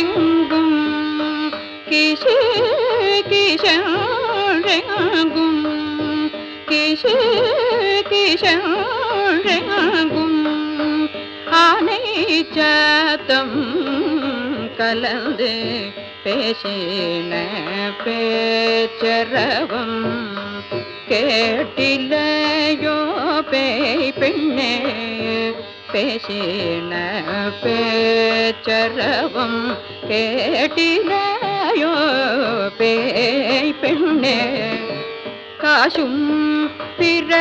எங்கும் Kishu கிஷங்கும் Kishu கிஷங்கும் ஆனை சாத்தம் கலந்து பேசின பேச்சரவம் கேட்டிலையோ பேய் பெண்ணே. பேசின பேச்சரவம் கேட்டினாயோ பேய் பெண்ணே. காசும் பிற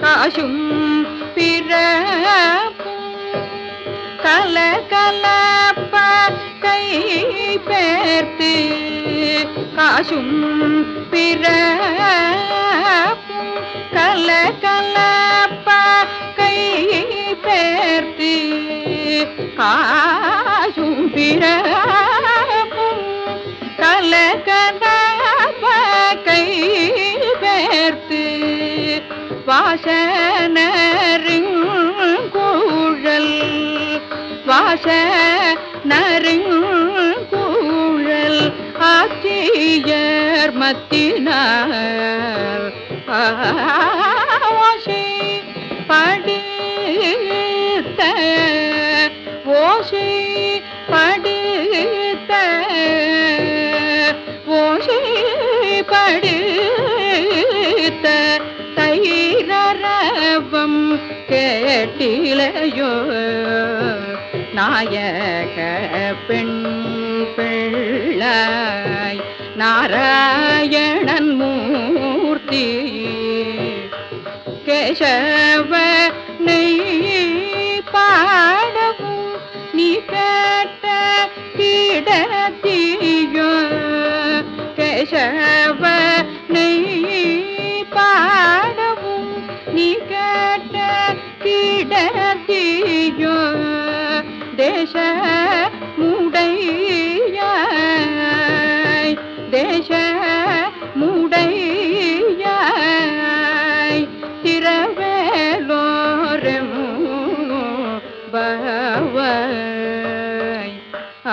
காசும் பிற சேர்த்து காசும் பிறப்பும் கல கலப்ப கை சேர்த்து காசும் பிறப்பும் கல கலப்ப கை சேர்த்து வாசனரிங் வாசனருங்கூழல் வாச நருங்கூழல் ஆட்சியர் மத்தினார். ஓசை படித்த ஓசை படித்த ஓசை படித்த தைரரவம் கேட்டிலையோ. நாயக பெண் നാരായണൻ മൂർത്തി. കേശവനെ പാടവും നീ കേട്ട കിടത്തിയോ കേശവനെ പാടവും നീ കേട്ട കിടത്തിയോ ദേശ தேச முடையாய் திரவேலோரமு பவாய் ஆ